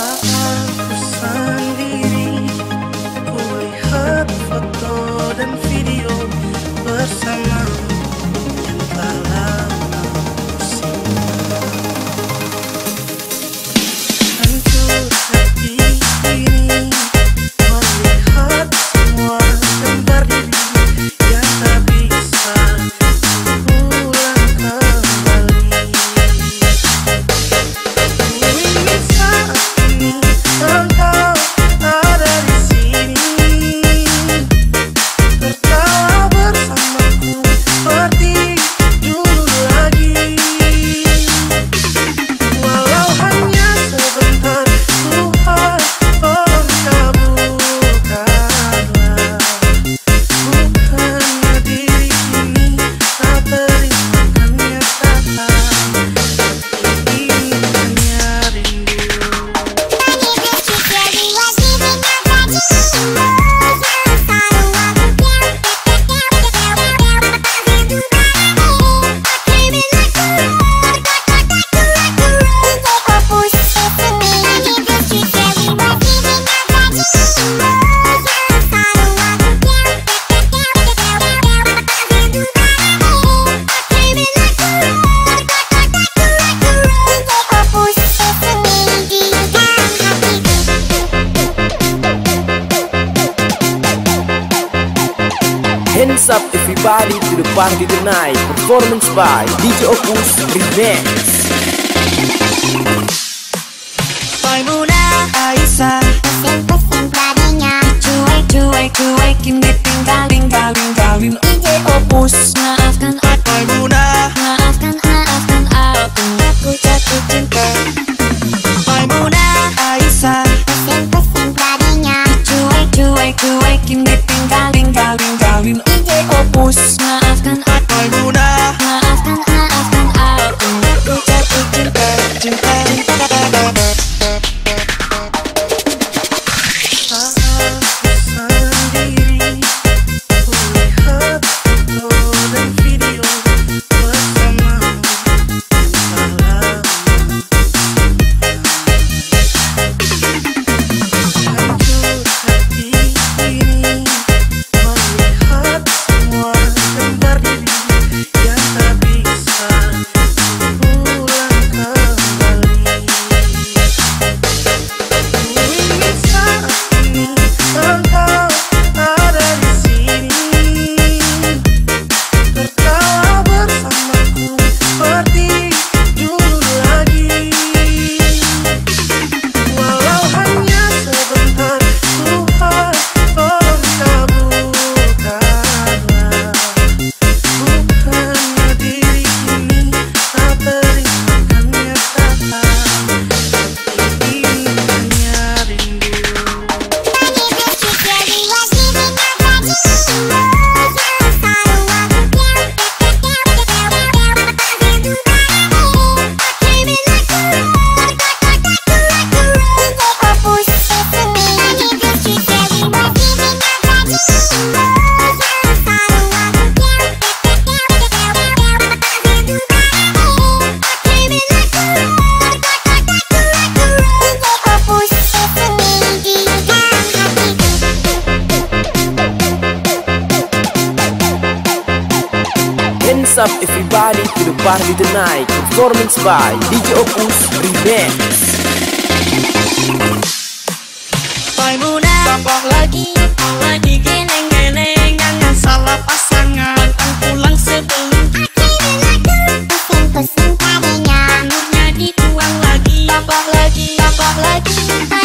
Oh. Hands up everybody to the party tonight. Performance by DJ Opus Remix. Maimuna Aisyah Pesen-pesen tadinya Cuek, cuek, cuekin ditinggal, Up everybody to the party tonight Performance by DJ Opus lagi Lagi geneng-genengan salah pasangan pulang sebelum Pesen-pesen dituang lagi lagi lagi